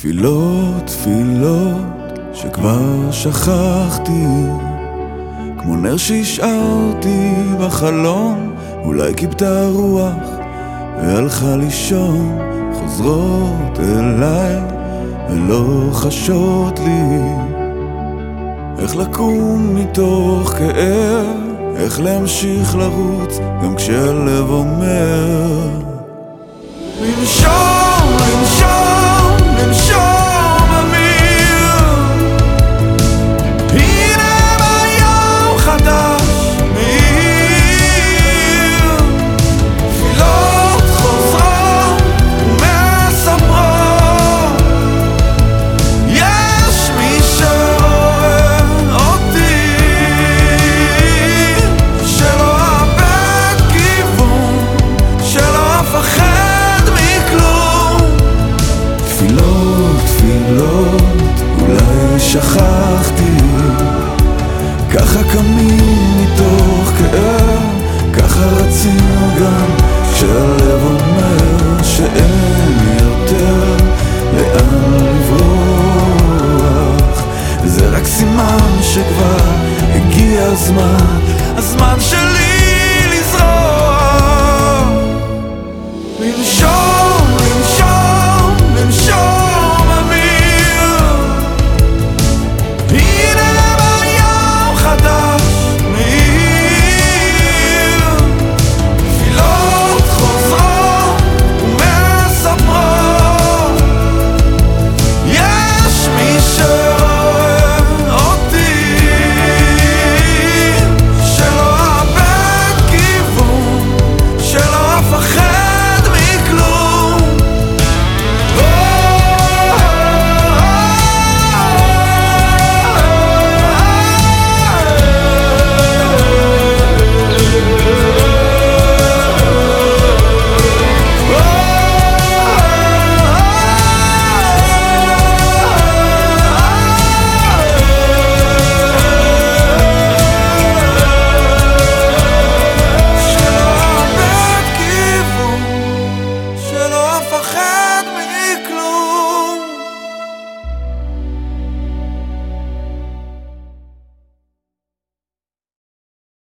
תפילות, תפילות, שכבר שכחתי. כמו נר שהשארתי בחלום אולי כיבתה רוח והלכה לישון. חוזרות אליי ולא חשות לי. איך לקום מתוך כאב, איך להמשיך לרוץ גם כשהלב אומר שכחתי ככה קמים מתוך כאב ככה רצים גם כשהלב אומר שאין יותר לאן לברוח. זה רק סימן שכבר הגיע הזמן הזמן שלי לזרוע לנשום.